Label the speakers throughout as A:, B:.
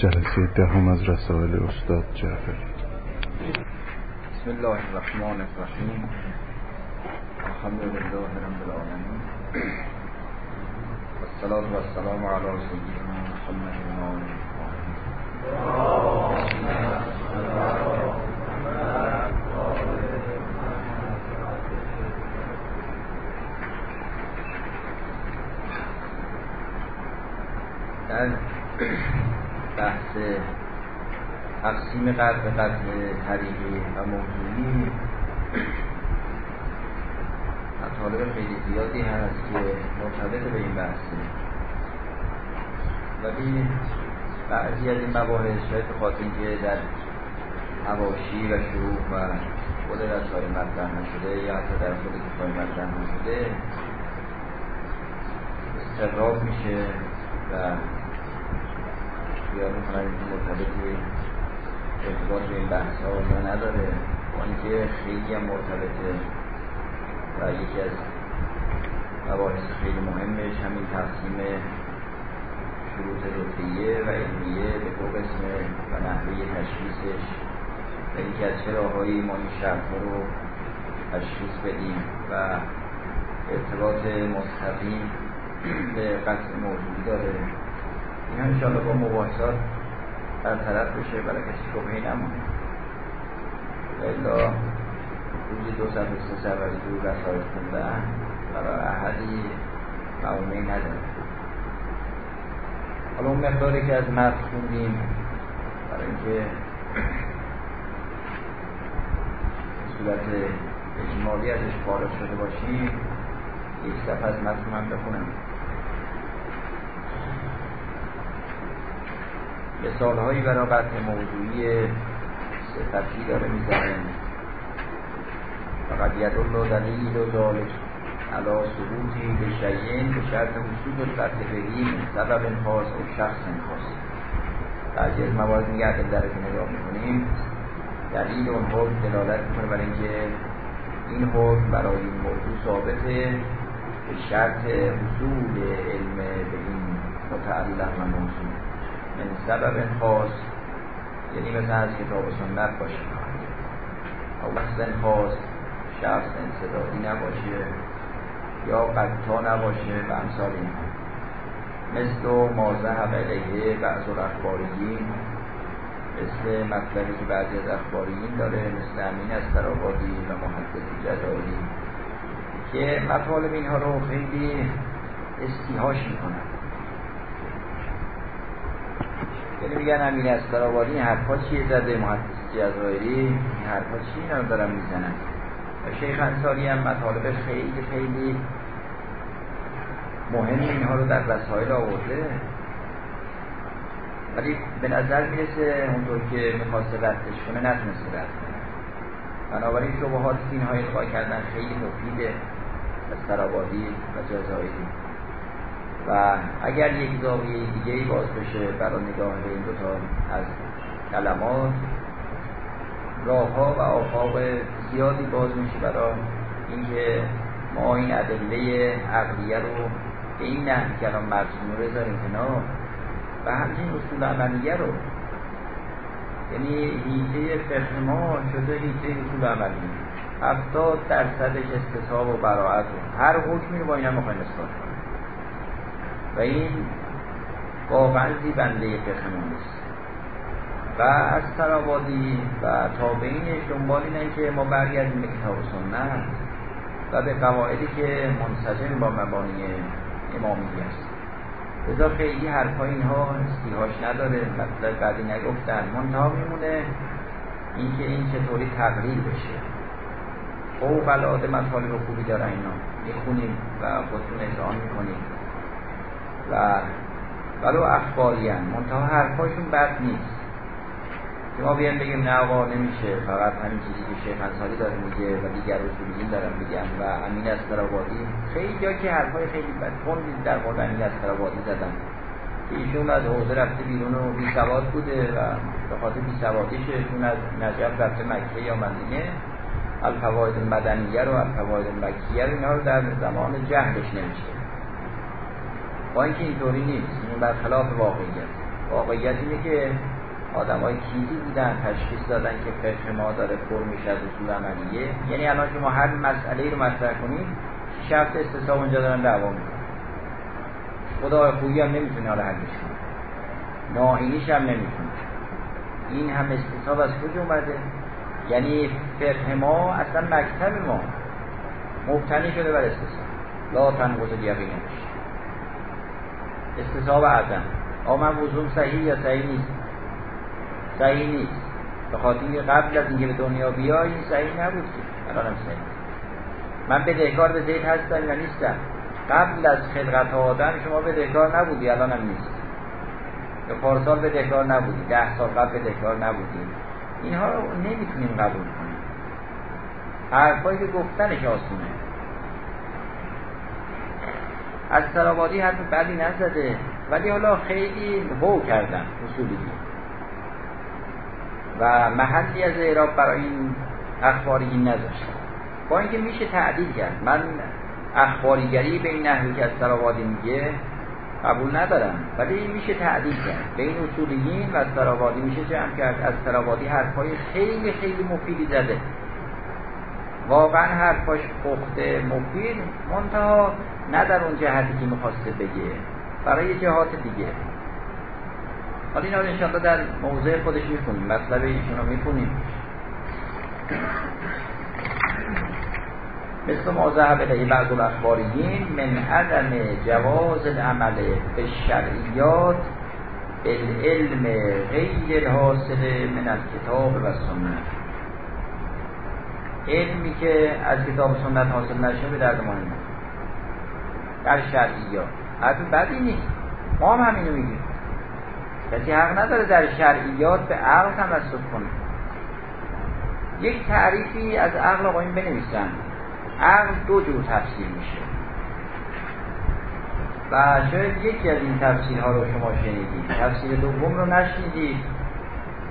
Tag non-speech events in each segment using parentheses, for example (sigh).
A: جلسه دهم از رسائل استاد جعفری
B: بسم الله الرحمن الرحیم. الحمد لله رب العالمین. والصلاة والسلام على سيدنا محمد و (clears throat) در بحث تقسیم قرض قرض طریقی و موضوعی مطالب خیلی زیادی هست که مرتبط به این بحثه ولی بعضی از این مباحث شاید به خاطر اینکه در حواشی و شروع و خود رسائل مطرح نشده یا حتی در خود کتاب مطرح نشده استقراب میشه و خیال می‌کنن مرتبطی ارتباط به این بحث ها یا نداره. با اینکه خیلی هم مرتبطه و یکی از مباحث خیلی مهمش همین تقسیم شروط رتبیه و علمیه به دو قسم و نحوه تشخیصش. و یکی از چه راههایی ما این شرط رو تشخیص بدیم و ارتباط مستقیم به قصد موجودی داره. این هم انشاءالله با مباحثات برطرف بشه برای کسی شبهی نمونه. الا روزی دو صفحه سه صفحه از دور رسائل خوندن برای احدی معونه نداره. حالا اون مقداری که از متن خوندیم برای اینکه صورت اجمالی ازش فارغ شده باشیم یک صفحه از متن من بخونم. مثال هایی برای بحث موضوعی صفتی داره می‌زنه. فقط ید الله دلیل و ذالک علا ثبوتی به شیعین به شرط وصول القطع بهی سبب خاص و شخص خاص بعضی از موارد میگه در که نگاه می‌کنیم. دلیل اون حکم دلالت می‌کنه برای اینکه این حکم برای این موضوع ثابته. به شرط حصول علم به این متعلق و موضوع. من سبب خاص یعنی مثل از کتاب و سنت باشه. او مثل خاص شخص انصدادی نباشه یا قطعا نباشه و امثال این مثل ما ذهب علیه بعض الاخباریین مثل مطلبی که بعضی از اخباریین داره مثل امین از ترابادی و محدث جزایی که مطالب اینها رو خیلی استیهاش می‌کنن. یعنی میگن امین از ترابادی این حرفا چیه زده؟ محدث جزایری این حرفا چی اینا رو دارن می‌زنن؟ و شیخ انصاری هم مطالب خیلی خیلی مهم اینها رو در رسائل آورده. ولی به نظر می‌رسه اونطور که می‌خواسته ردش کنه نتونسته رد کنه. بنابراین شبهات که اینها القا کردن خیلی مفیده از سرابادی و جزایری. و اگر یک زاویه دیگه ای باز بشه برای نگاه این دوتا از کلمات راه ها و آفاق زیادی باز میشه برای اینکه ما این ادله عقلیه رو به این نحوی که الان مرسوم رو بذاریم کنار و همچنین اصول عملیه رو یعنی هیته فقه ما شده هیته اصول عملی هفتاد درصدش استصحاب و براعت و هر حکمی رو با این هم مخواهیم اثبات کنیم. و این واقعا زیبنده فقه ما نیست و از سرابادی و تابعینش دنبال اینه که ما برگردیم به کتاب سنت و به قواعدی که منسجم با مبانی امامی است لذا خیلی حرفای اینها استیهاش نداره. مطلب بعدی نگفتن. منتها میمونه اینکه این چطوری تقلیل بشه. فوق العاده مطالب خوبی دارن اینا. می‌خونیم و خودتون اذعان می‌کنیم. و ولو اخباری هم منتها حرفاشون بد نیست. که ما بیان بگیم نه آقا نمیشه. فقط همین چیزی که شیخ انصاری داره میگه و دیگر اصولیین دارن میگن و امین از ترابادی خیلی جا که حرفای خیلی تندی در مورد امین از ترابادی زدن. ایشون از حوزه رفته بیرون و بی بوده و به خاطر بی سوادیش ایشون از نجف رفته مکه یا مدینه. الفواید مدنیه رو الفواید مکیه رو اینا رو در زمان جهلش نمیشه. با اینکه اینطوری نیست. این برخلاف واقعیت. واقعیت اینه که آدم های کیزی بودن تشخیص دادن که فقه ما داره پر میشه از اصول عملیه. یعنی الان شما هر مسئله رو مطرح کنید شفت استصحاب اونجا دارن دعوا می‌کنن. خدا خویی هم نمی‌تونه حالا حلش کنه. ناهینیش هم نمی‌تونه. این هم استصحاب از کجا اومده؟ یعنی فقه ما اصلا مکتب ما مبتنی شده بر استصحاب لا تنقض یقینش استصحاب عدم آمن وضوم صحیح یا صحیح نیست؟ صحیح نیست. به خاطر قبل از اینکه به دنیا بیای صحیح نبود که. الان هم صحیح. من بدهکار به زید هستم یا نیستم؟ قبل از خلقت آدم شما بدهکار نبودی الان هم نیست. یا پارسال بدهکار نبودی. ده سال قبل بدهکار نبودی. اینها رو نمی‌تونیم قبول کنیم. حرفایی که گفتنش آسونه. از سرابادی حرف بدی نزده. ولی حالا خیلی هو کردن اصولی. و محلی از اعراب برای این اخباری نذاشتن با اینکه میشه تعدیل کرد. من اخباریگری به این نحوی که از سراوادی میگه قبول ندارم. ولی میشه تعدیل کرد. به این اصولیین و از سراوادی میشه جمع کرد. از سراوادی حرفای خیلی خیلی مفیدی زده. واقعا حرفاش پخته مفید منتها نه در اون جهتی که می‌خواسته بگه برای جهات دیگه. حالا اینا رو در موضع خودش می‌خونیم مطلب ایشون رو می‌خونیم. مثل ما ذهب الیه بعض الاخباریین من عدم جواز العمل به شرعیات العلم غیر الحاصل من الکتاب و سنت علمی که از کتاب سنت حاصل نشه به درد ما در شرعیات. حرف بدی نیست. ما هم همینو میگیم. کسی حق نداره در شرعیات به عقل تمسک کنه. یک تعریفی از عقل آقایون بنویسن. عقل دو جور تفسیر میشه. و شاید یکی از این تفسیرها رو شما شنیدید. تفسیر دوم رو نشنیدید.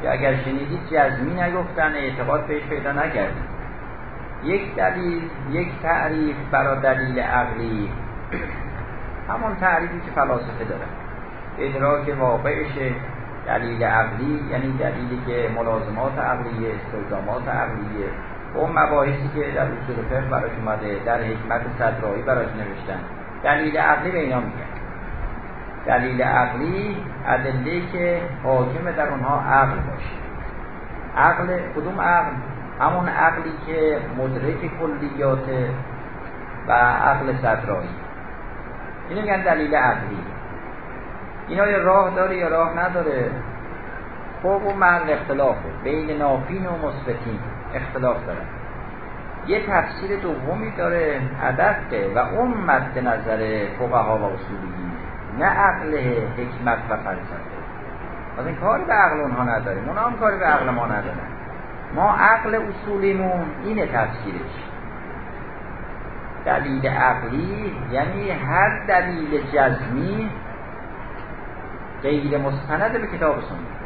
B: یا اگر شنیدید جزمی نگفتن اعتقاد بهش پیدا نکردید. یک دلیل یک تعریف برای دلیل عقلی. همون تعریفی که فلاسفه دارن ادراک واقعش دلیل عقلی یعنی دلیلی که ملازمات عقلیه استلزامات عقلیه اون مباحثی که در اصول فقه براش اومده در حکمت صدرایی براش نوشتن. دلیل عقلی به اینا میگن. دلیل عقلی ادله که حاکم در اونها عقل باشه. عقل کدوم عقل؟ همون عقلی که مدرک کلیات و عقل صدرایی. اینو میگن دلیل عقلی. اینا یا راه داره یا راه نداره. خب اون محل اختلافه بین نافین و مثبتین اختلاف داره. یه تفسیر دومی داره هدفه و اون مد نظر فقها و اصولی نه عقل حکمت و فلسفه. از این کاری به عقل اونها نداریم. اونها هم کاری به عقل ما ندارن. ما عقل اصولیمون اینه تفسیرش. دلیل عقلی یعنی هر دلیل جزمی غیر مستند به کتاب سنت.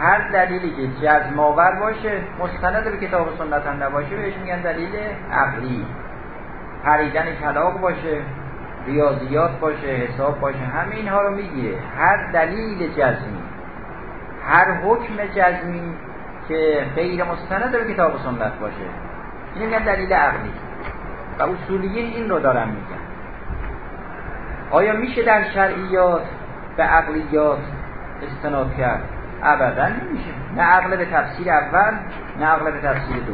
B: هر دلیلی که جزم آور باشه مستند به کتاب سنت هم نباشه بهش میگن دلیل عقلی. پریدن کلاق باشه ریاضیات باشه حساب باشه همه اینها رو می‌گیره. هر دلیل جزمی. هر حکم جزمی که غیر مستند به کتاب سنت باشه. این میگن دلیل عقلی. و اصولیین این رو دارن میگن. آیا میشه در شرعیات به عقلیات استناد کرد؟ ابدا نمیشه. نه عقل به تفسیر اول نه عقل به تفسیر دو.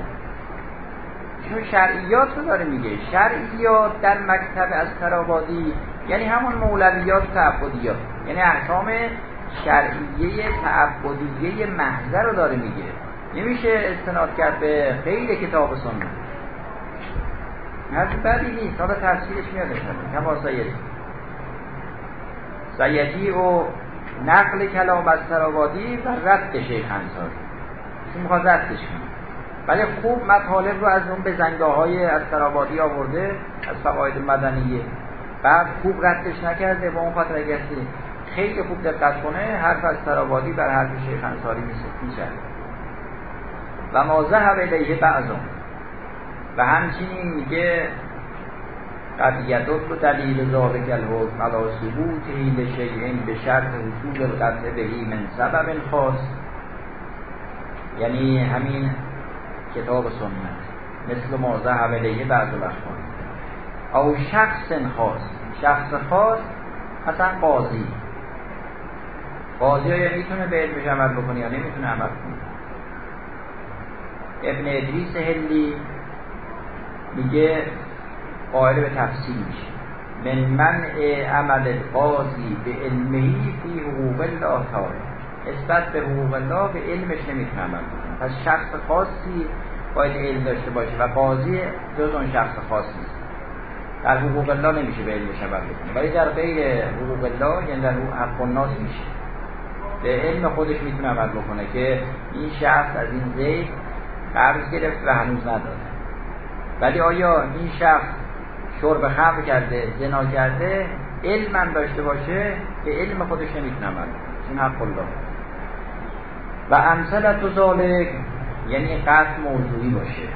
B: چون شرعیات رو داره میگه. شرعیات در مکتب از ترابادی یعنی همون مولویات تعبدیات. یعنی احکام شرعیه تعبدیه محضر رو داره میگه. نمیشه استناد کرد به غیر کتاب و سنت. حرف بدی نیست حالا تفسیرش میاد کما سیدی. سیدی و نقل کلام از سراوادی و رد شیخ انصاری. چون می‌خواد ردش کنه. ولی خوب مطالب رو از اون به زنگاه های از سرابادی آورده از فقاید مدنیه. بعد خوب ردش نکرده با اون خاطر خیلی خوب دقت کنه حرف از سرابادی بر حرف شیخ انصاری میشه. و ما ذهب الیه بعضم و همچنین میگه قد یدل دلیل ذالک الحکم علی ثبوته لشیء به شرط حصول القطع بهی من سبب خاص. یعنی همین کتاب سنت. مثل ما ذهب الیه بعض الاخبار او شخص خاص. شخص خاص مثلا قاضی. قاضی ها می‌تونه به علمش عمل بکنه یا نمی‌تونه عمل کنه. ابن ادریس هلی میگه قائل به میشه. من منع عمل قاضی به علمهی فی حقوق الله تعالی. نسبت به حقوق الله به علمش نمی‌تونه عمل پس شخص خاصی باید علم داشته باشه و قاضی جز اون شخص خاص نیست. در حقوق الله نمیشه به علمش عمل بکنه. ولی در غیر حقوق الله یعنی در حق الناس میشه. به علم خودش می‌تونه عمل بکنه که این شخص از این زید قرض گرفت و هنوز نداده ولی آیا این شخص شرب خمر کرده زنا کرده علم داشته باشه؟ به علم خودش نمی‌تونه عمل این حق الله. و امثلت و ذالک یعنی قصد موضوعی باشه.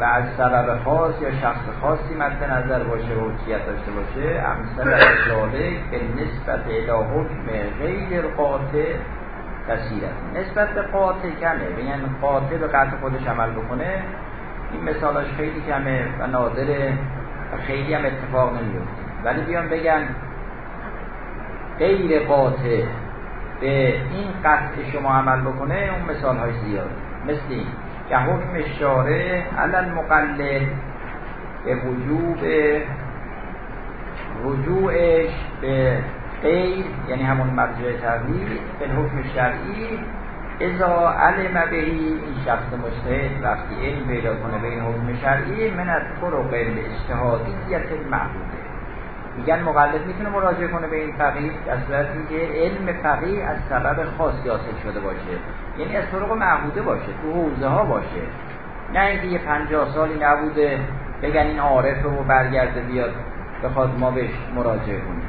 B: و از سبب خاص یا شخص خاصی مد نظر باشه و حجیت داشته باشه امثل ذالک به نسبت الى حکم غیر قاطع کثیرت نسبت به قاطع کمه یعنی قاطع به قطع خودش عمل بکنه این مثالاش خیلی کمه و نادره و خیلی هم اتفاق نمیفته. ولی بیان بگن غیر قاطع به این قطع شما عمل بکنه اون مثال های زیاد. مثل این. که حکم شارع علل مقلد به وجوب رجوعش به غیر یعنی همون مرجع تقلید به حکم شرعی ازا علم بهی این شخص مجتهد وقتی علم پیدا کنه به این حکم شرعی من از طرق اجتهادیت المعبوده میگن مقلد می‌تونه مراجعه کنه به این فقیه در صورتی که علم فقیه از سبب خاصی حاصل شده باشه. یعنی از طرق معبوده باشه تو حوزه ها باشه. نه اینکه یه پنجاه سالی نبوده بگن این عارف رو برگرده بیاد بخواد ما بهش مراجعه کنیم.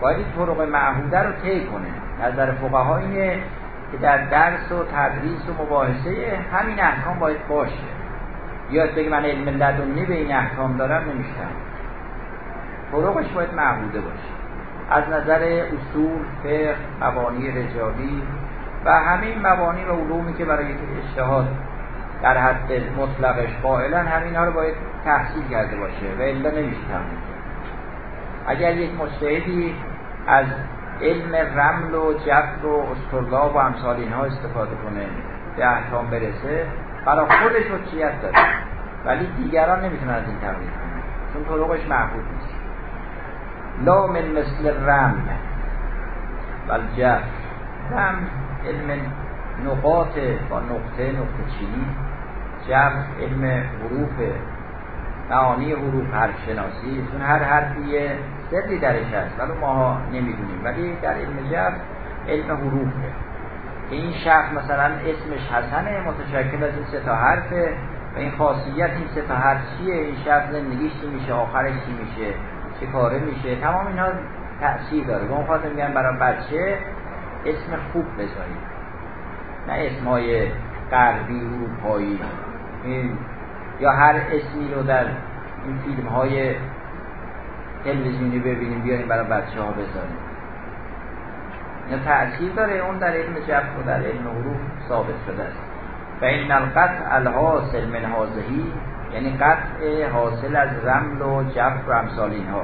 B: باید طرق معهوده رو طی کنه. نظر فقها اینه که در درس و تدریس و مباحثه همین احکام باید باشه. بیاد بگه من علم لدنی به این احکام دارم نمیشتم طرقش باید معهوده باشه. از نظر اصول، فقه، مبانی رجالی و همین مبانی و علومی که برای اجتهاد در حد مطلقش قائلا همین ها رو باید تحصیل کرده باشه و الا نمیشه اگر یک مجتهدی از علم رمل و جفر و استرلاب و امثال اینها استفاده کنه به احکام برسه برای خودش حجیت داره. ولی دیگران نمی‌تونن از این تقلید کنن. چون طرقش نیست. لا من مثل رمل و الجفر رمل علم نقاط با نقطه نقطه چینی. جفر علم حروف معانی حروف حرف شناسی چون هر حرفی سری درش هست ولی ما نمی‌دونیم. ولی در علم جبر علم حروفه. این شخص مثلا اسمش حسنه متشکل از این سه تا حرفه. و این خاصیت این سه تا این شخص زندگیش چی میشه؟ آخرش چی میشه؟ کاره میشه. تمام اینها تأثیر داره. به اون میگن برای بچه اسم خوب بذارید. نه اسمای غربی اروپایی. یا هر اسمی رو در این فیلم های تلویزیونی ببینیم بیاریم برای بچه ها بذاریم. اینا تأثیر داره. اون در علم جبر و در علم حروف ثابت شده است. و این القطع الحاصل من حاضهی یعنی قطع حاصل از رمل و جبر و امثال اینها.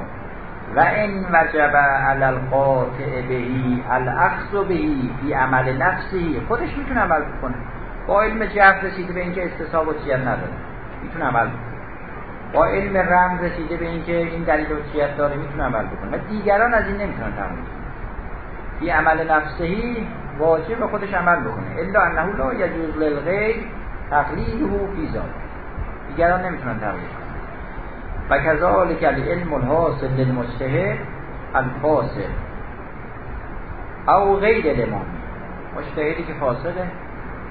B: و این وجب علی القاطع بهی الاخذ بهی فی عمل نفسی. خودش می‌تونه عمل کنه با علم جبر رسیده به اینکه استصحاب و نداره. می‌تونه عمل بکنه. با علم رمز رسیده به اینکه این دلیل حجیت داره می‌تونه عمل بکنه. و دیگران از این نمی‌تونن تمام فی عمل نفسهی واجب خودش عمل بکنه. الا انه لا یجوز للغیر تقلیده فی ذات دیگران نمی‌تونن تقلید کنن. و کذالک العلم الحاصل للمجتهد الفاصل. او غیر الامام مجتهدی که فاصله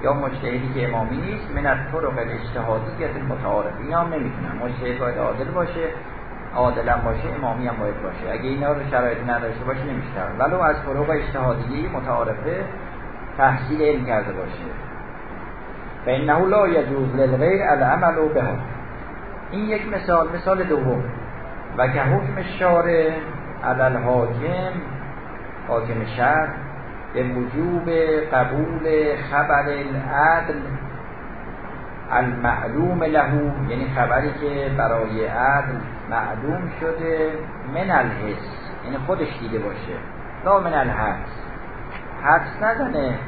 B: یا مجتهدی که امامی نیست من از طرق اجتهادیت المتعارف اینا هم نمی‌تونن مجتهد باید عادل باشه عادل هم باشه امامی هم باید باشه. اگه اینا رو شرایط نداشته باشه نمیشه ولو از طرق اجتهادیه متعارفه تحصیل علم کرده باشه. فانه لا یجوز للغیر العمل به. این یک مثال مثال دوم. و که حکم شارع علل حاکم حاکم شهر به وجوب قبول خبر العدل المعلوم له یعنی خبری که برای عدل معلوم شده من الحس. یعنی خودش دیده باشه. لا من الحس. حدس نزنه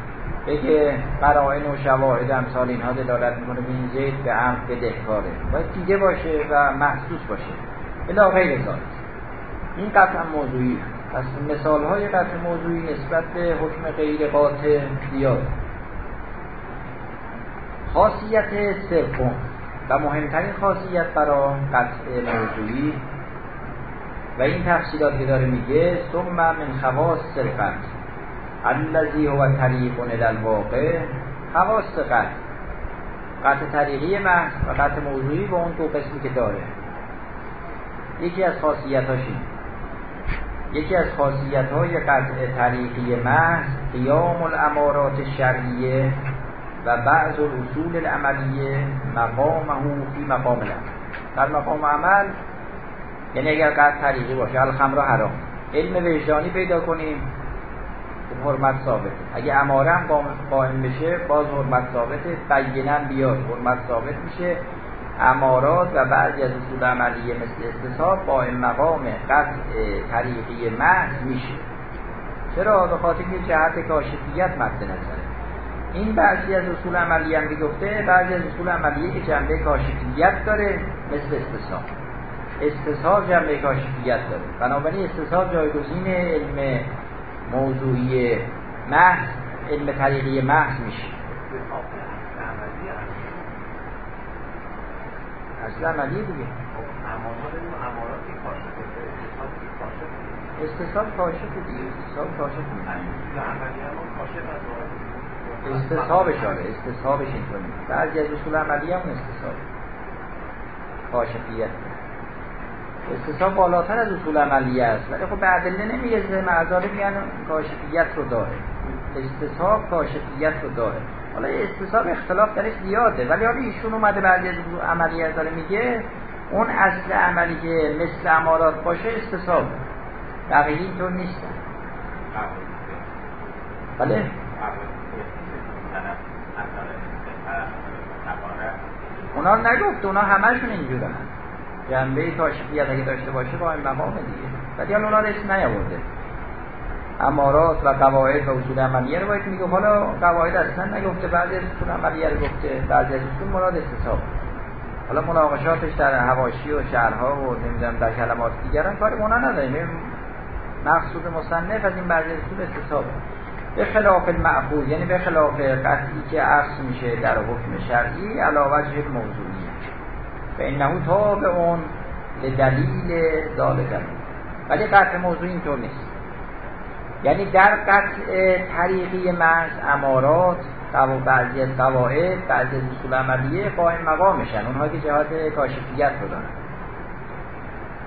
B: بگه قرائن و شواهد امثال اینها دلالت می‌کنه به این زید به عمد بدهکاره باید دیده باشه و محسوس باشه. الا غیر ذالک این قطعا موضوعی از مثال های قطع موضوعی نسبت به حکم غیر قاطع زیاد خاصیت سوم و مهمترین خاصیت برای قطع موضوعی. و این تفصیلات که داره میگه ثم من خواص القطع الذي هو طریق الواقع خواص قطع. قطع طریقی محض و قطع موضوعی با اون دو قسمی که داره. یکی از خاصیتاش یکی از خاصیت های قطع طریقی محض قیام الامارات شرعیه و بعض اصول العملیه مقامه فی مقام العمل. در مقام عمل یعنی اگر قطع طریقی باشه الخمر حرام. علم وجدانی پیدا کنیم حرمت ثابته اگه اماره هم قائم بشه باز حرمت ثابته بینن بیاد. حرمت ثابت میشه. امارات و بعضی از اصول عملیه مثل استصحاب با این مقام قطع طریقی محض میشه. چرا؟ به خاطر که جهت کاشفیت مد نظره. این بعضی از اصول عملیه هم گفته بعضی از اصول عملیه که جنبه کاشفیت داره مثل استصحاب استصحاب جنبه کاشفیت داره. بنابراین استصحاب جایگزین علم موضوعی محض علم طریقی محض میشه. اصل عملیه دیگه. استصحاب کاشف دیگه. استصحاب کاشف استصحابش آره استصحابش اینطوری. بعضی از اصول عملیه هم استصحاب کاشفیت. استصحاب بالاتر از اصول عملیه است. ولی خب به ادله نمی‌رسه. معذاره میگن کاشفیت رو داره. استصحاب کاشفیت رو داره. حالا استصحاب اختلاف درش زیاده. ولی حالا ایشون اومده بعضی از عملیه داره میگه اون اصل عملی که مثل امارات باشه استصحاب بقیه اینطور نیستن بله؟ اونا نگفت. اونا همشون اینجورن جنبه کاشفیت اگه داشته باشه با این مقام دیگه. ولی حالا اونا اسم نیاورده. امارات و قواعد و اصول عملیه رو باید میگه حالا قواعد اصلا نگفته بعضی از اصول عملیه رو گفته بعضی از اصول مراد استصحاب حالا مناقشاتش در هواشی و شهرها و نمی‌دونم در کلمات دیگران کار اونا نداریم. مقصود مصنف از این بعضی اصول استصحاب به خلاف المعقول یعنی به خلاف قطعی که عکس میشه در حکم شرعی علاوه وجه موضوعی و انه تابع اون دلیل ذالک ولی قطع موضوعی اینطور نیست. یعنی در قطع طریقی محض امارات بعضی از قواعد بعضی از اصول عملیه قائم مقامشن. اونها که جهات کاشفیت رو دارن.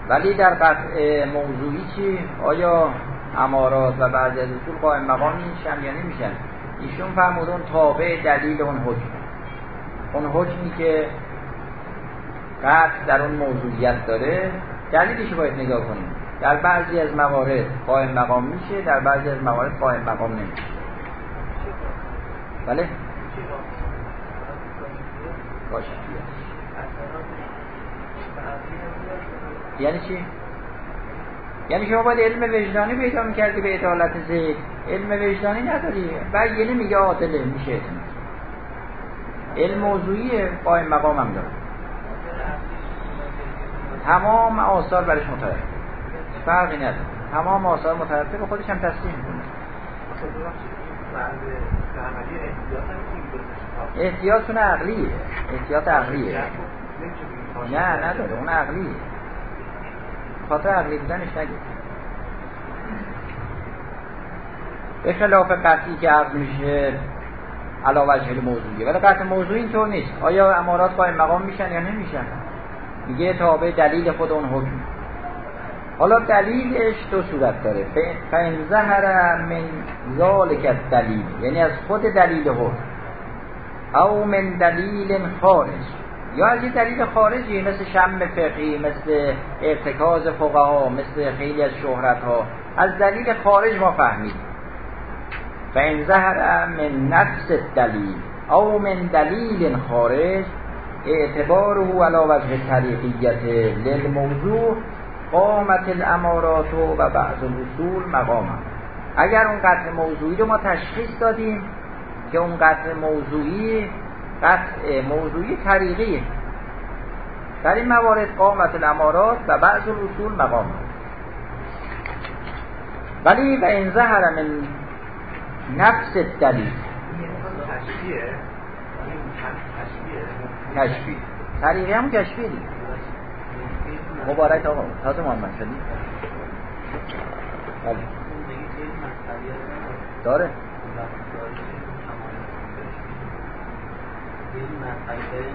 B: ولی در قطع موضوعی چی؟ آیا امارات و بعضی از اصول قائم مقام میشن یا نمیشن؟ ایشون فرمودون تابع دلیل اون حکم. اون حکمی که قطع در اون موضوعیت داره دلیلش باید نگاه کنیم. در بعضی از موارد قائم مقام میشه در بعضی از موارد قائم مقام نمیشه. بله؟ باشه. یعنی چی؟ یعنی شما باید علم وجدانی پیدا می‌کردی به عدالت زید علم وجدانی نداری. یعنی میگه عادله میشه. علم موضوعی قائم مقام هم داره. تمام آثار برش مترتب فرقی نداره. تمام آثار مترتب خودش هم تصدیق می‌کنه احتیاطتون عقلیه. احتیاط عقلیه. نه نداره. اون عقلیه. خاطر عقلی بودنش نگید به خلاف قطعی که عقل میشه علاوه وجه موضوعی ولی قطع موضوع اینطور نیست. آیا امارات قائم مقام میشن یا نمیشن؟ میگه تابع دلیل خود اون حکم. حالا دلیلش دو صورت داره. فین ظهر من ذالک دلیل یعنی از خود دلیل حکم. او من دلیل خارج. یا از یه دلیل خارجی مثل شم فقهی مثل ارتکاز فقها مثل خیلی از شهرت ها از دلیل خارج ما فهمیدیم و این ظهر من نفس دلیل او من دلیل خارج. اعتباره علا وجه طریقیت للموضوع قامت الامارات و بعض الاصول مقام اگر اون قطع موضوعی رو ما تشخیص دادیم که اون قطع موضوعی قطع موضوعی طریقیه در این موارد قامت الامارات و بعض الاصول مقام ولی و این ظهر من نفس دلیل کشفی. طریقی هم کشفی دید مبارک آقا. تازه محمد شدی بله. داره.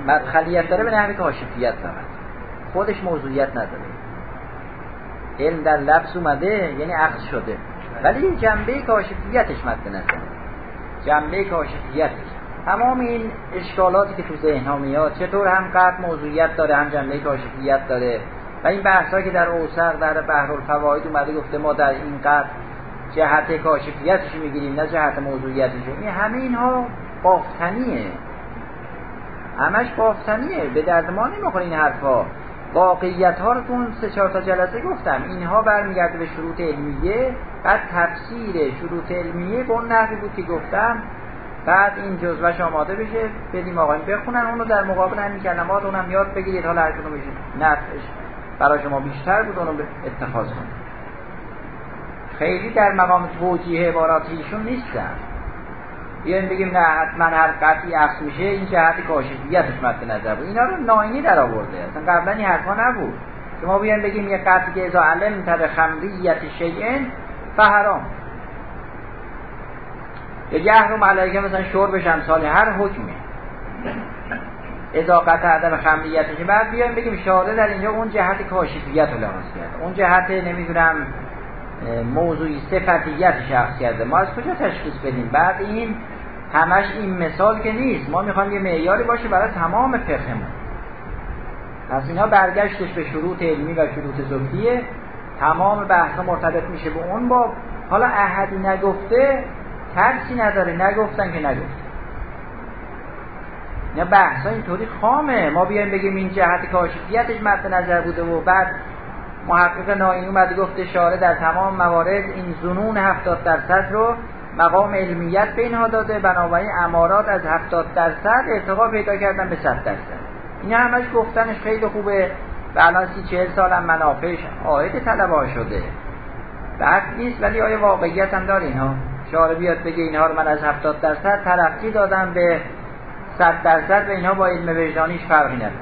B: مدخلیت داره به نحوی کاشفیت فقط خودش موضوعیت نداره. علم در لفظ اومده یعنی عقل شده. ولی جنبه کاشفیتش مد نظر. جنبه کاشفیتش تمام این اشکالاتی که تو ذهن ها میاد چطور هم قطع موضوعیت داره هم جنبه کاشفیت داره. و این بحث که در اوسق در بحر الفواید اومده گفته ما در این قطع جهت کاشفیتش می‌گیریم نه جهت موضوعیتش این همه اینها بافتنیه. همش بافتنیه. به درد ما نمی‌خوره این حرفا واقعیت ها رو تو سه چهار تا جلسه گفتم. اینها برمیگرده به شروط علمیه. بعد تفسیر شروط علمیه به اون نحوی بود که گفتم بعد این جزوش آماده بشه بدیم آقایین بخونن اونو در مقابل همین کلمات اونم یاد بگیرید حالا هر کدوم بشه. نفعش برای شما بیشتر بود اونو اتخاذ کنید. خیلی در مقام توجیه عبارات ایشون نیستن. بیایم بگیم نه حتما هر قطعی عکس میشه این جهت کاشفیتش مد نظر بود. اینا رو ناینی در آورده. اصلا قبلا این حرفا نبود. که ما بگیم یه قطعی که ازا علم به خمریت شیئن فحرام یا جهرم علیه مثلا شربش امثال هر حکمی ازا قطع عدم خمریتش بعد بیایم بگیم شاره در اینجا اون جهت کاشفیت رو لحاظ کرد. اون جهت نمی‌دونم موضوعی صفتیت شخص کرده ما از کجا تشخیص بدیم؟ بعد این همش این مثال که نیست. ما می‌خوایم یه معیاری باشه برای تمام فقهمون. پس اینا برگشتش به شروط علمی و شروط زبدیه تمام بحث مرتبط میشه به اون. با حالا احدی نگفته ترسی نداره نگفتن که نگفته یا بحث اینطوری خامه. ما بیایم بگیم این جهت کاشفیتش مد نظر بوده و بعد محقق ناینی اومد گفت اشاره در تمام موارد این زنون 70 درصد رو مقام علمیت به اینها داده. بنابراین امارات از 70 درصد ارتقا پیدا کردن به 100 درصد. این همش گفتنش خیلی خوبه. و الان سی چهل سال هم منافعش آید طلبه شده. بعد نیست ولی آیا واقعیت هم داره اینها؟ شعار بیاد بگه اینها رو من از 70 درصد ترقی دادم به 100 درصد و اینها با علم وجدانیش فرقی نداره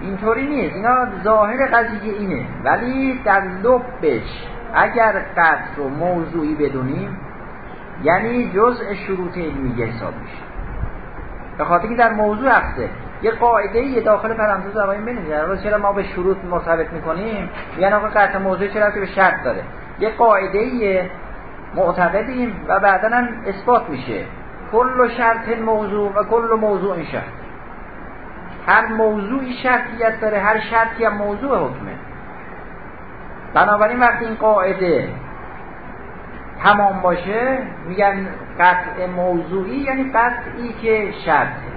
B: اینطوری نیست. اینا ظاهر قضیه اینه. ولی در لبش اگر قطع رو موضوعی بدونیم یعنی جزء شروط علمیه حساب میشه. به خاطر که در موضوع عقده یه قاعده یه داخل پرانتز آقای بنویسن چرا ما به شروط مرتبط می‌کنیم؟ یعنی آقا قطع موضوع چرا که به شرط داره؟ یه قاعده معتقدیم و بعدا هم اثبات میشه. کل شرط موضوع و کل موضوع شرط. هر موضوعی شرطیت داره هر شرطی هم موضوع حکمه. بنابراین وقتی این قاعده تمام باشه میگن قطع موضوعی یعنی قطعی که شرطه.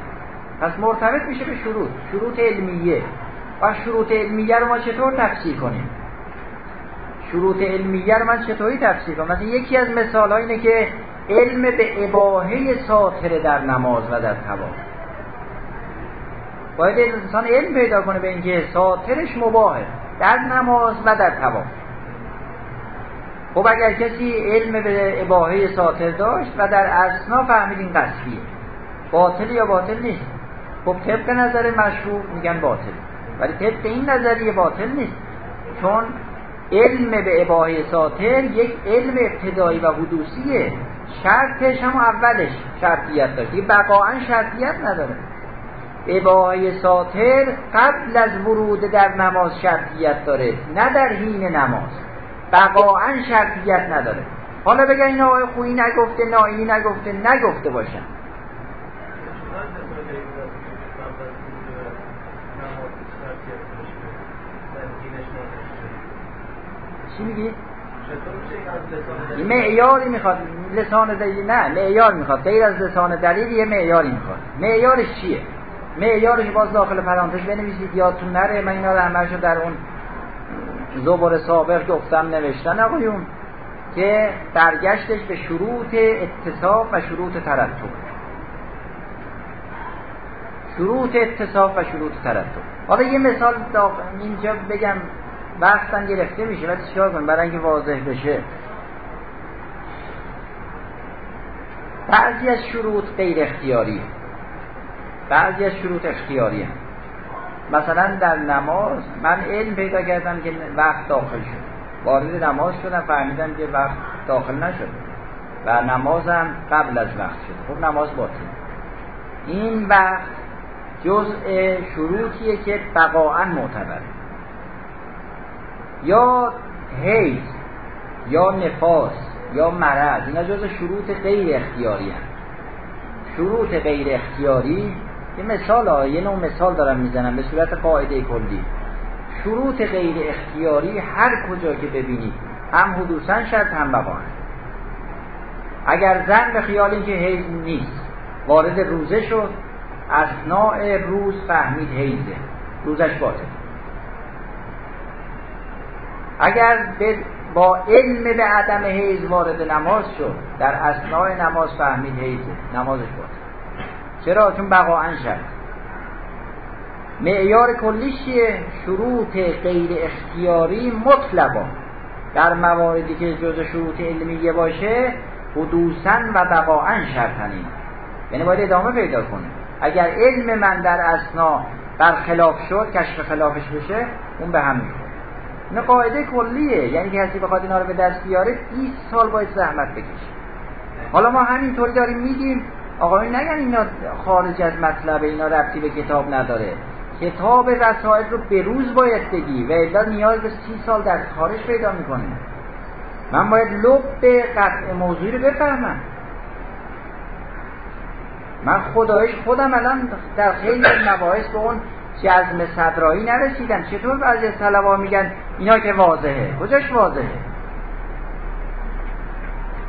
B: پس مرتبط میشه به شروط. شروط علمیه. و شروط علمیه رو ما چطور تفسیر کنیم؟ شروط علمیه رو من چطوری تفسیر کنم؟ مثلا یکی از مثال اینه که علم به اباهه ساطره در نماز و در تواف. باید انسان علم پیدا کنه به اینکه ساطرش مباهه در نماز و در تواف. خب اگر کسی علم به اباهه ساطر داشت و در اسنا فهمید این قصفیه باطل یا باطل نیست. خب طبق نظر مشهور میگن باطل ولی طبق این نظریه باطل نیست. چون علم به اباهه ساطر یک علم ابتدایی و حدوثیه. شرطش هم اولش شرطیت داره. دیگه بقاعا شرطیت نداره. اباهه ساطر قبل از ورود در نماز شرطیت داره نه در حین نماز. بقاعا شرطیت نداره. حالا بگن این آقای خویی نگفته نایی نگفته نگفته باشن. چی میگی؟ معیاری می‌خواد. لسان دلیل نه معیار می‌خواد. غیر از لسان دلیل یه معیاری می‌خواد. معیارش چیه؟ معیارش باز داخل پرانتز بنویسید. یادتون نره من اینا رو در اون زبر سابق گفتم نوشتن. آقایون که برگشتش به شروط اتصاف و شروط ترتب. شروط اتصاف و شروط ترتب. حالا یه مثال اینجا بگم. وقتا گرفته میشه ولی چیکار کنیم برای اینکه واضح بشه. بعضی از شروط غیر اختیاری. بعضی از شروط اختیاری. هم. مثلا در نماز من علم پیدا کردم که وقت داخل شد. وارد نماز شدم فهمیدم که وقت داخل نشد. و نمازم قبل از وقت شد. خب نماز باطل. این وقت جزء شروطیه که بقاعا معتبره. یا حیث یا نفاس یا مرض اینا جز شروط غیر اختیاری هم. شروط غیر اختیاری یه مثال ها یه نوع مثال دارم می‌زنم به صورت قاعده کلی. شروط غیر اختیاری هر کجا که ببینید هم حدوثا شد هم بقاعا اگر زن به خیال اینکه حیض نیست وارد روزه شد اثناء روز فهمید حیزه روزش باطل. اگر با علم به عدم حیز وارد نماز شد در اسناع نماز فهمید حیزه نمازش باطل چرا؟ چون بقاعا شد معیار کلیش؟ شروط غیر اختیاری مطلقا در مواردی که جز شروط علمیه باشه حدوثا و بقاعا شرطنی یعنی باید ادامه پیدا کنه اگر علم من در اسنا در خلاف شد کشف خلافش بشه اون به هم می‌خوره این قاعده کلیه. یعنی کسی بخواد اینا رو به دست بیاره 20 سال باید زحمت بکشه. حالا ما همینطوری داریم میگیم آقای نگن اینا خارج از مطلب اینا ربطی به کتاب نداره. کتاب رسائل رو به روز باید بگی و الا نیاز به سی سال در خارج پیدا می‌کنه. من باید لب به قطع موضوعی رو بفهمم. من خدایش خودم الان در خیلی مباحث به اون جزم صدرایی نرسیدم چطور بعضی از طلبا میگن اینا که واضحه؟ کجاش واضحه؟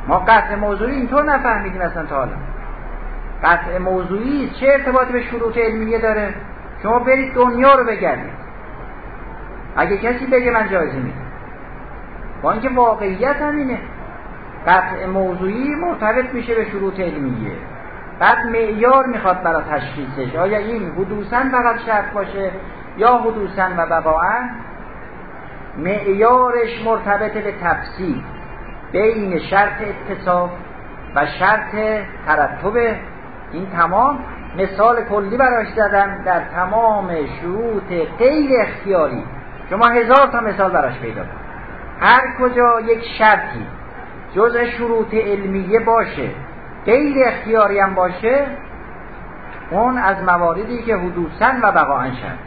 B: ما قطع موضوعی اینطور نفهمیدیم اصلا تا حالا. قطع موضوعی چه ارتباطی به شروط علمیه داره؟ شما برید دنیا رو بگردید. اگه کسی بگه من جایزه میدم. با اینکه واقعیت همینه قطع موضوعی مرتبط میشه به شروط علمیه. بعد معیار می‌خواد برای تشخیصش. آیا این حدوثا فقط شرط باشه یا حدوثا و بقاعا؟ معیارش مرتبط به تفسیر بین شرط اتصاف و شرط ترتب. این تمام مثال کلی براش زدم در تمام شروط غیر اختیاری. شما هزار تا مثال براش پیدا هر کجا یک شرطی جز شروط علمیه باشه غیر اختیاری هم باشه اون از مواردی که حدوثا و بقاعا شد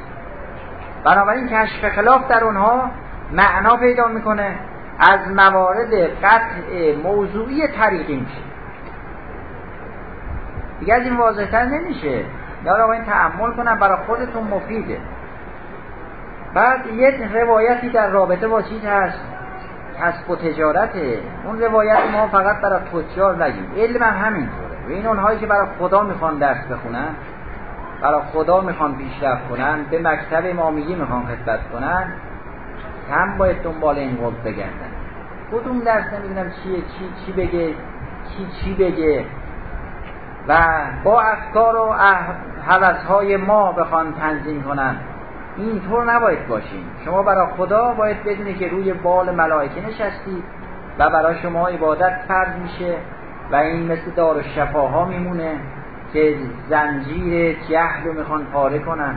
B: بنابراین کشف خلاف در اونها معنا پیدا می‌کنه از موارد قطع موضوعی طریقی میشه دیگه از این واضحتر نمیشه. یا این تحمل کنم برای خودتون مفیده. بعد یک روایتی در رابطه با چیز هست. کسب و تجارته. اون روایت ما فقط برای تجار نگیم. علم هم همینطوره. و این اونهایی که برای خدا می‌خوان درس بخونن برای خدا می‌خوان پیشرفت کنن به مکتب امامیه می‌خوان خدمت کنن هم باید دنبال این قلب بگردن. کدوم درس نمی‌دونم چیه چی چی بگه کی چی بگه؟ و با افکار و های ما بخوان تنظیم کنن. اینطور نباید باشیم شما برای خدا باید بدونی که روی بال ملائکه نشستی و برای شما عبادت فرض میشه و این مثل دار و شفاها میمونه که زنجیر جهل رو می‌خوان پاره کنن.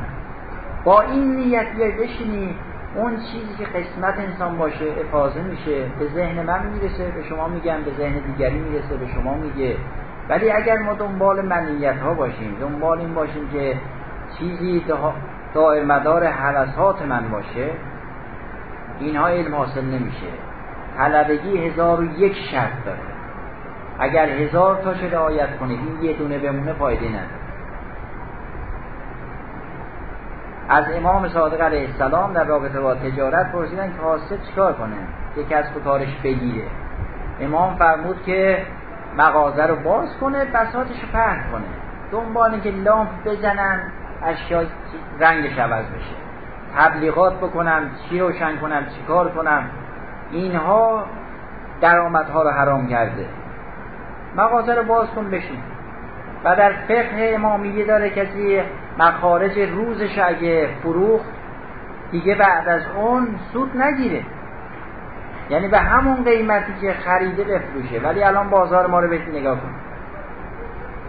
B: با این نیت بیای بشینی اون چیزی که قسمت انسان باشه افاظه میشه به ذهن من می‌رسه به شما میگم به ذهن دیگری می‌رسه به شما میگه. ولی اگر ما دنبال منیت ها باشیم دنبال این باشیم که چیزی دائر مدار حوثات من باشه اینها علم حاصل نمیشه. طلبگی هزار و یک شرط داره. اگر هزار تا شده آیت کنید این یه دونه بمونه فایده نداره. از امام صادق علیه السلام در رابطه با تجارت پرسیدن که حاسد چیکار کنه؟ کسب و کارش بگیره. امام فرمود که مغازه رو باز کنه بساتش رو پهن کنه. دنبال که لامپ بزنن. اشیا رنگش عوض بشه. تبلیغات بکنم چی روشن کنم چی کار کنم. اینها درآمدها رو حرام کرده. مغازه رو باز کن بشین. و در فقه امامیه داره کسی مخارج روزش اگه فروخت دیگه بعد از اون سود نگیره. یعنی به همون قیمتی که خریده بفروشه. ولی الان بازار ما رو بهت نگاه کن.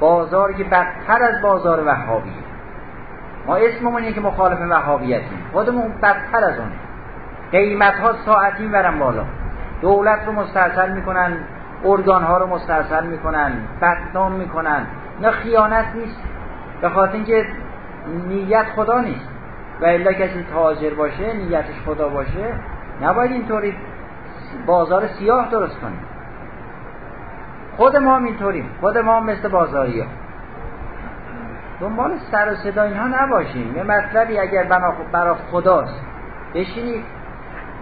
B: بازار که بدتر از بازار وهابیه. ما اسممون اینه که مخالف وهابیتیم. خودمون بدتر از اون. قیمت ها ساعتی برن بالا. دولت رو مستحصل می‌کنن ارگان ها رو مستحصل می‌کنن بدنام می‌کنن. نه خیانت نیست. به خاطر اینکه نیت خدا نیست. و الا کسی تاجر باشه نیتش خدا باشه نباید اینطوری بازار سیاه درست کنیم. خود ما هم اینطوریم. خود ما مثل بازاری دنبال سر و صدا اینها نباشیم یه مطلبی اگر بنا برا خداست. بشینید.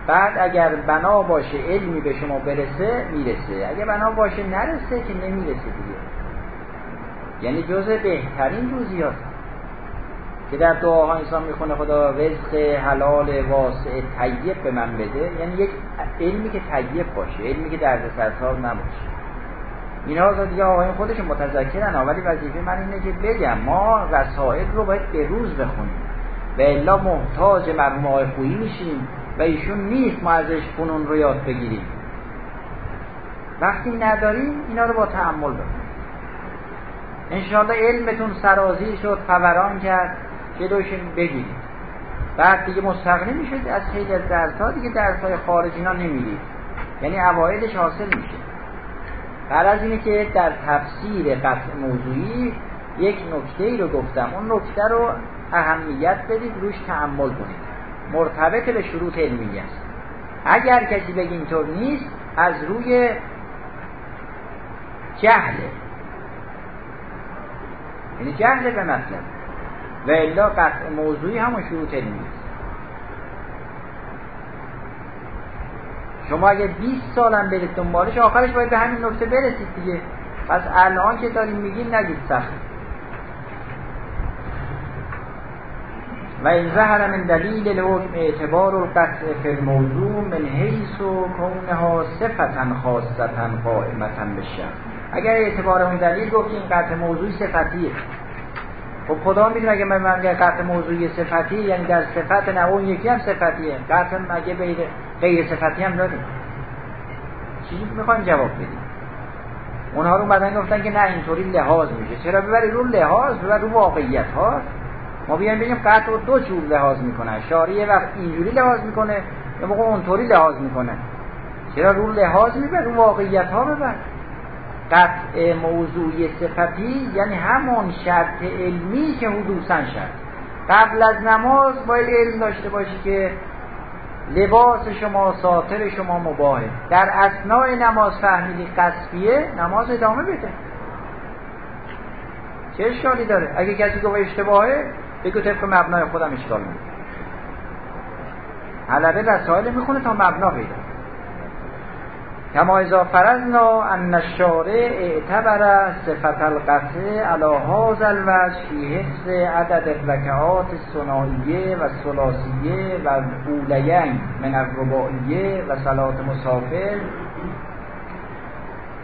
B: بعد اگر بنا باشه علمی به شما برسه می‌رسه. اگر بنا باشه نرسه که نمی‌رسه دیگه. یعنی جز بهترین روزیات که در دعاها انسان می‌خونه خدا رزق حلال واسع طیب به من بده. یعنی یک علمی که طیب باشه علمی که درد سرتار نباشه. اینا دیگه آقایون خودش متذکرن ولی وظیفه من اینه که بگم ما رسائل رو باید به روز بخونیم. و الا محتاج مرحوم آقای خویی میشیم و ایشون نیست ما ازش فنون رو یاد بگیریم. وقتی نداریم اینا رو با تحمل بکنیم انشاءالله علمتون سرازی شد فوران کرد جلوشون بگیرید بعد دیگه مستقلی می‌شد از خیلی از درس ها دیگه درس های خارج اینا نمیرید یعنی اوایلش حاصل میشه. از اینه که در تفسیر قطع موضوعی یک نکته ای رو گفتم. اون نکته رو اهمیت بدید روش تعمل کنید. مرتبط به شروط علمی است. اگر کسی بگه اینطور نیست از روی جهله یعنی جهل به مطلب. و الا قطع موضوعی همون شروط علمی است شما اگه 20 سالم برید دنبالش آخرش باید به همین نکته برسید دیگه. پس الان که داریم میگیم نگید سخت. و این ظهر من دلیل الحکم اعتبار القطع فی الموضوع من حیث و کونها صفتا خاصتا قائمتا بشه اگر اعتبار اون دلیل گفت این قطع موضوع صفتیه خب خدا می‌دونه اگه من من قطع موضوعی صفتی یعنی در صفت نه اون یکی هم صفتیه قطع اگه غیر غیر صفتی هم داریم. چی می‌خوایم جواب بدیم. اونها رو بعدن گفتن که نه اینطوری لحاظ میشه. چرا ببری رو لحاظ ببر رو واقعیت ها ما بیایم بگیم قطع و دو جور لحاظ می‌کنه. شاریه وقت اینجوری لحاظ می‌کنه یا موقع اونطوری لحاظ می‌کنه. چرا رو لحاظ میبر رو واقعیت ها ببر قطع موضوعی صفتی یعنی همون شرط علمی که حدوثا شرط. قبل از نماز باید علم داشته باشی که لباس شما ساتر شما مباهه. در اسنای نماز فهمیدی قصفیه نماز ادامه بده. چه اشکالی داره؟ اگه کسی گفت اشتباهه بگو طبق مبنای خودم اشکال میده حلبه رسائل می‌خونه تا مبنا پیدا کما اذا فرضنا ان الشارع اعتبر صفت القطع على هذا الوجه فی حفظ عدد الرکعات الثنائیه و ثلاثیه و الاولین من الرباعیه و صلات مسافر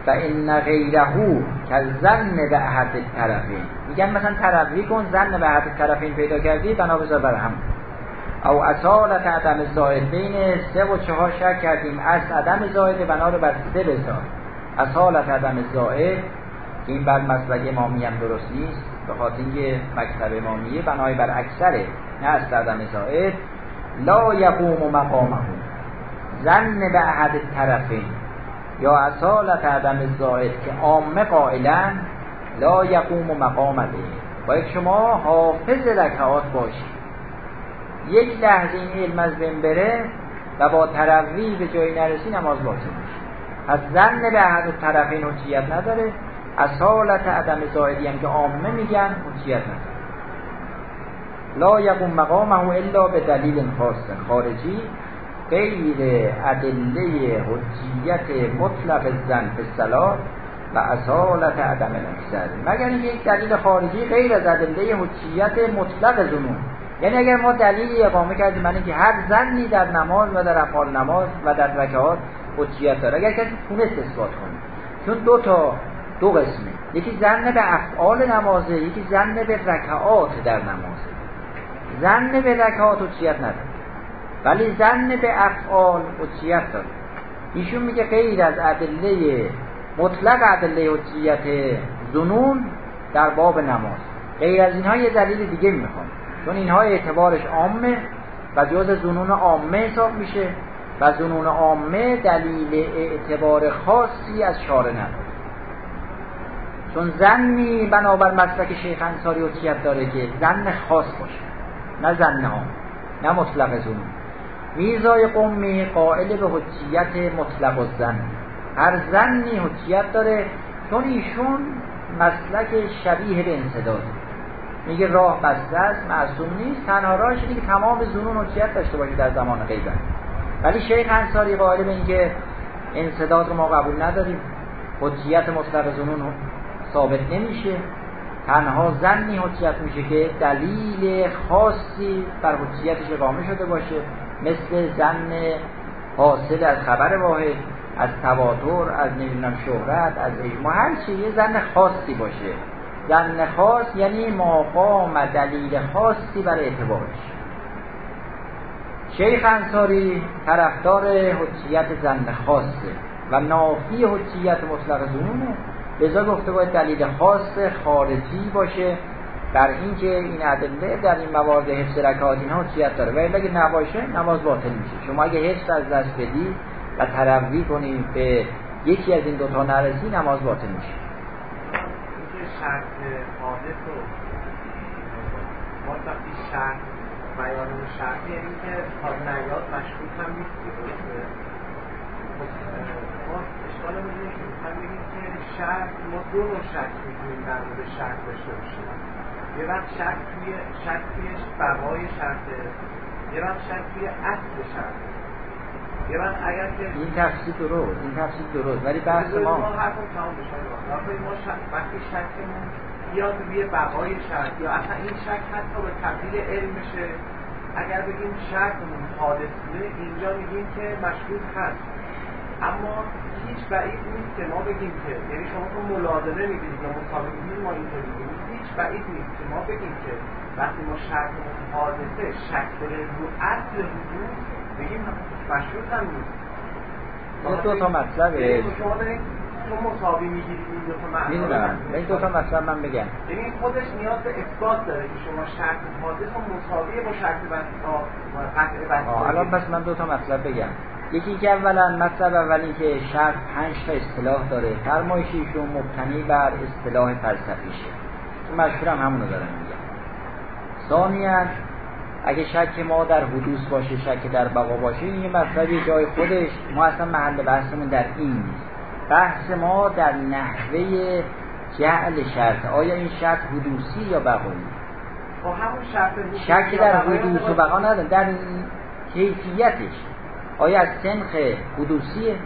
B: و ان غیره که زن به احد طرفین میگن مثلا ترقی کن زن به احد طرفین پیدا کردی بنا بذار هم. او اصالت عدم زاید بین سه و چهار شک کردیم از عدم زاید بنا رو بر سه بذار. اصالت عدم زاید که این بر مسلک امامی هم درست نیست به خاطر اینکه مکتب امامیه بنای بر اکثره نه از عدم زاید لا یقوم مقامه. زن به احد طرفین. یا اصالت عدم زاید که عامه قائلا لا یقوم مقامه. باید شما حافظ رکعات باشید. یک لحظه این علم از بین بره و با تروی به جایی نرسی نماز باطل میشه. از زن به احد طرفین حجیت نداره. از حالت عدم زایدی هم که عامه میگن حجیت نداره. لا یقوم مقامه الا به دلیل خاص خارجی. غیر ادله حجیت مطلق زن به صلاح و اصالت عدم الانحصار مگر یک دلیل خارجی غیر از ادله حجیت مطلق زنون. یعنی اگر ما دلیلی اقامه کردیم من اینکه هر زنی در نماز و در افعال نماز و در رکعات حجیت داره. اگر کسی تونست اثبات کنه. چون دو تا دو قسمه. یکی زن به افعال نمازه یکی زن به رکعات در نمازه. زن به رکعات حجیت نداره. ولی زن به افعال حجیت داره. ایشون میگه غیر از ادله مطلق ادله حجیت زنون در باب نماز. غیر از اینها یه دلیل دیگه می‌خوام. چون اینها اعتبارش عامه و جز زنون عامه حساب میشه و زنون عامه دلیل اعتبار خاصی از شارع نداره. چون زنی بنابر مسلک شیخ انصاری حجیت داره که زن خاص باشه نه زن عام نه مطلق زنون. میزای قومی قائل به حجیت مطلق و زن. هر زنی حجیت داره چون ایشون مسلک شبیه به انصداد میگه راه بسته است معصوم نیست تنها راهش که تمام زنون حجیت داشته باشه در زمان غیبت. ولی شیخ انصاری قائل به اینکه انصداد رو ما قبول نداریم حجیت مطلق زنون ثابت نمیشه. تنها زنی حجیت میشه که دلیل خاصی بر حجیتش اقامه شده باشه. مثل زن حاصل از خبر واحد از تواتر از نمی‌دونم شهرت از اجماع هر چی یه زن خاصی باشه. زن خاص یعنی مقام دلیل خاصی برای اعتبارش. شیخ انصاری طرفدار حجیت زن خاصه و نافی حجیت مطلق زنونه. لذا گفته باید دلیل خاص خارجی باشه. در اینکه این ادله در این موارد حفظ رکعات اینها حجیت داره. و اگه نباشه نماز باطل میشه. شما اگه حفظ از دست بدی و تروی کنی به یکی از این دوتا نرسی نماز باطل میشه.
C: شرط حادث و ما وقتی شرط بیان شرط یعنی که تا نیاد مشکوک هم نیست. درسته ما اشکال می‌دونیم که می‌خوایم بگیم که شرط ما دو نوع شک می‌تونیم در مورد شرط داشته باشیم. یه وقت شک توی شک توی بقای شرطه یه وقت شک توی اصل شرطه
B: این تفسیر درست این تفسیر درست ولی بحث ما
C: ما وقتی شکمون بیاد روی بقای شرط یا اصلا این شک حتی به تبدیل علم بشه اگر بگیم شکمون حادثه اینجا میگیم که مشکوک هست. اما هیچ بعید نیست که ما بگیم که یعنی شما تو ملازمه میگید یا مطابق ما اینطوری میگیم هیچ بعید نیست که ما بگیم که وقتی ما شرطمون حادثه شک رو اصل حدود بگیم مشروط هم نیست.
B: این دو تا مطلبه
C: شما چون مساوی می‌گیرید این دو تا
B: این دو تا من بگم.
C: یعنی خودش نیاز به اثبات داره که شما شرط حادث و مساوی با شرط قطع بسیاری
B: الان بس من دو تا مطلب بگم. یکی که اولا مطلب اولی که شرط پنج تا اصطلاح داره. فرمایشیشون مبتنی بر اصطلاح فلسفیشه. مشهورم همونو دارم میگم. ثانیا اگه شک ما در حدوث باشه شک در بقا باشه این یه مطلبی جای خودش. ما اصلا محل بحثمون در این نیست. بحث ما در نحوه جعل شرط. آیا این شرط حدوثی یا بقایی؟
C: خب
B: شک در حدوث و بقا نداره. در کیفیتش. آیا از سنخ حدوثیه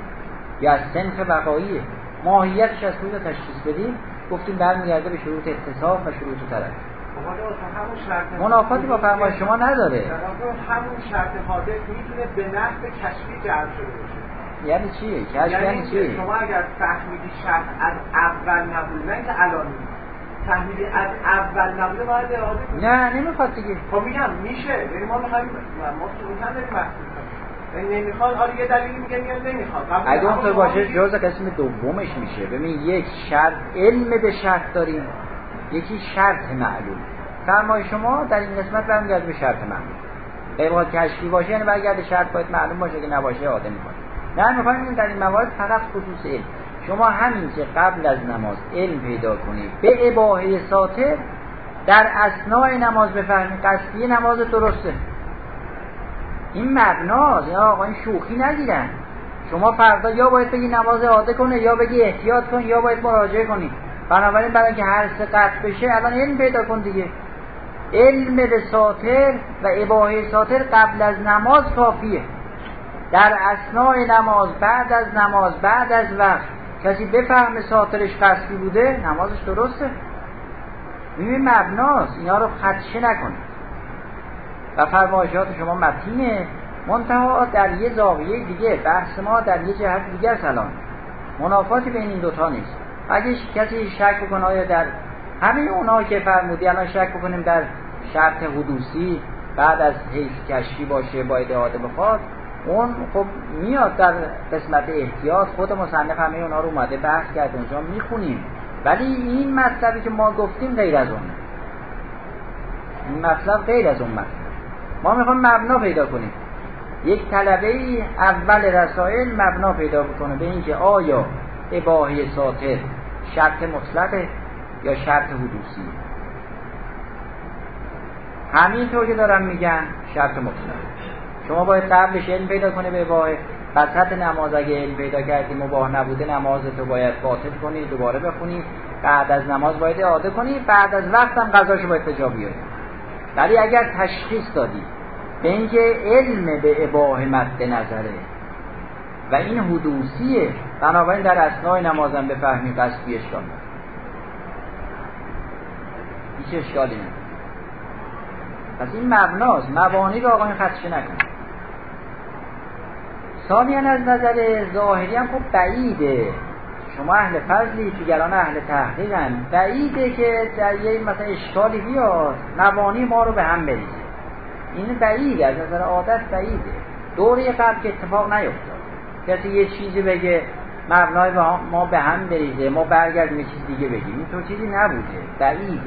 B: یا از سنخ بقاییه؟ ماهیتش از کجا تشخیص بدیم. گفتیم برمیگرده به شروط اتصاف و شروط طرف منافاتی با فرمای شما نداره.
C: همون شرط حادث می‌تونه به نحو کشفی جعل شده باشه
B: یعنی چیه؟ کشف یعنی,
C: یعنی چیه؟ شما اگر فهمیدی شرط از اول نبود نه که الان فهمیدی از اول نبوده باید اراده کنی.
B: نه نمی‌خواد دیگه.
C: خب میگم میشه. یعنی ما می‌خوایم ما سلوکن داریم یعنی نمی‌خواد آره یه دلیلی میگه نمی‌خواد.
B: اگه اونطور باشه جز قسم دومش میشه. ببین یک شرط علم به شرط داریم. یکی شرط معلوم. فرمای شما در این قسمت برمیگرده به شرط معلوم. غیر کشفی باشه یعنی برگرده شرط باید معلوم باشه که نباشه آدم می‌کنه نه می‌خوایم در این موارد فقط خصوص علم. شما همین که قبل از نماز علم پیدا کنید به اباهه ساطر در اسنای نماز بفهمید قصدی نماز درسته. این مبناست یا آقا این شوخی نگیرن. شما فردا یا باید بگی نماز عاده کنه یا بگی احتیاط کن یا باید مراجعه کنی. بنابراین برای اینکه هر سه قطع بشه الان علم پیدا کن دیگه. علم به ساتر و اباهه ساتر قبل از نماز کافیه. در اسنای نماز بعد از نماز بعد از وقت. کسی بفهمه ساترش قصدی بوده نمازش درسته. میبین مبناست. اینا رو خدشه نکنه و فرمایشات شما متینه. منتها در یه زاویه دیگه بحث ما در یه جهت دیگه سلام. منافاتی بین این دوتا نیست. اگه کسی شک بکنه آیا در همه اونا که فرمودی الان شک بکنیم در شرط حدوثی بعد از حیث کشفی باشه باید اعاده بخواد اون خب میاد در قسمت احتیاط. خود مصنف همه اونا رو اومده بحث کرد اونجا می‌خونیم. ولی این مطلبی که ما گفتیم غیر از اونه. این مطلب غیر از اون مطلب. ما می‌خوایم مبنا پیدا کنیم. یک طلبه ای اول رسائل مبنا پیدا بکنه به اینکه آیا اباهی ساطر شرط مطلقه یا شرط حدوثی همینطور که دارم میگن شرط مطلق شما باید قبلش علم پیدا کنه به اباهه وسط نماز اگه علم پیدا کردی مباه نبوده نماز تو باید باطل کنی دوباره بخونی بعد از نماز باید اعاده کنی بعد از وقت هم قضاشو باید به جا بیاری. ولی اگر تشخیص دادی به اینکه علم به اباه مد نظره و این حدوثیه بنابراین در اسنای نمازم بفهمی قصدی اشکال هیچ اشکالی نه پس این مبناست. مبانی رو آقای خدشه نکن ثانیا از نظر ظاهری هم خب بعیده. شما اهل فضلی دیگران اهل تحقیقن. بعیده که در یه مثلا اشکالی بیاد مبانی ما رو به هم بریزه. این بعیده از نظر عادت بعیده. دوره قبل که اتفاق نیفتاد. کسی یه چیزی بگه مبنای ما به هم بریزه ما برگردیم چیز دیگه بگیم. این تو چیزی نبوده بعیده.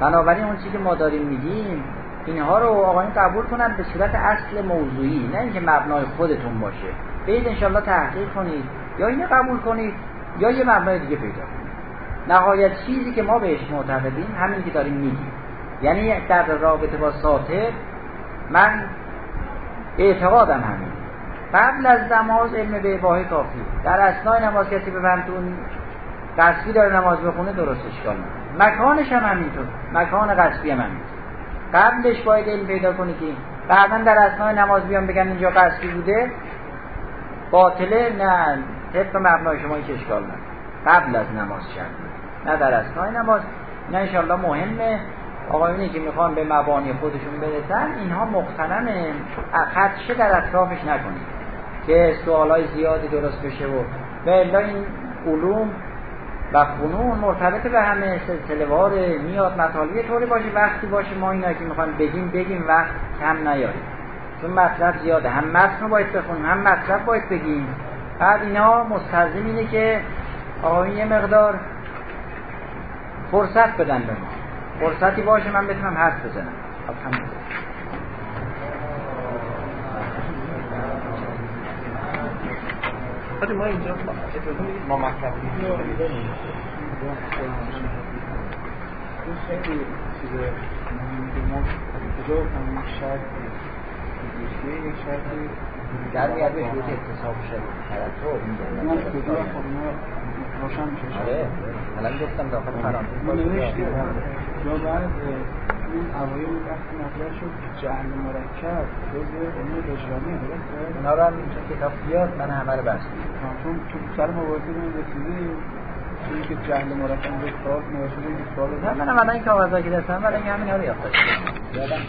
B: بنابراین اون چیزی که ما داریم میگیم اینها رو آقایون قبول کنن به صورت اصل موضوعی نه اینکه مبنای خودتون باشه. برید انشالله تحقیق کنید یا اینو قبول کنید یا یه مبنای دیگه پیدا کنید. نهایت چیزی که ما بهش معتقدیم همین که داریم میگیم. یعنی در رابطه با ساطر من اعتقادم همین قبل از نماز علم به اباهه کافی. در اسنای نماز کسی به قصبی داره نماز بخونه درست اشکال مکانش هم همینطور. مکان قصبی هم همینطور. قبلش باید علم پیدا کنی که بعدا در اسنای نماز بیان بگن اینجا قصدی بوده. باطله نه. طبق مبنای شما هیچ اشکال نه قبل از نماز شد نه در اسنای نماز. نه انشالله مهمه. آقایونی که می‌خوان به مبانی خودشون برسن اینها مقتنمه خدشه در اطرافش نکنید. که سوالای زیادی درست بشه و به این علوم و فنون مرتبط به همه سلسله واره میاد مطالبی طوری باشه وقتی باشه ما اینا که می‌خوایم بگیم بگیم وقت کم نیاریم چون مطلب زیاده. هم متن باید بخونیم هم مطلب باید بگیم. بعد اینا مستلزم اینه که آقایون یه مقدار فرصت بدن به ما. فرصتی باشه من بتونم حرف بزنم.
C: ولی ما اینجا ما مطلب خیلی چیز ما کجا کنیم شرط دوستی یک
B: در میاد بهش بود اتصاب شد ترتب
C: نه کجا؟ خب ما روشن میشه
B: آره. الان گفتم داخل فرانسه.
C: ما بعد اون اوایل وقتی مطرح شد جهل مرکب جزء علوم اجرامی درسته
B: اونا رو هم کتاب بیاد من همه رو بس.
C: چون تو سر مباحثه بودیم رسیدی چون که جهل مرکب به سوال نوشته بود سوال
B: نه من هم الان کاغذا که دستم برای همین ها رو داشتم. یادم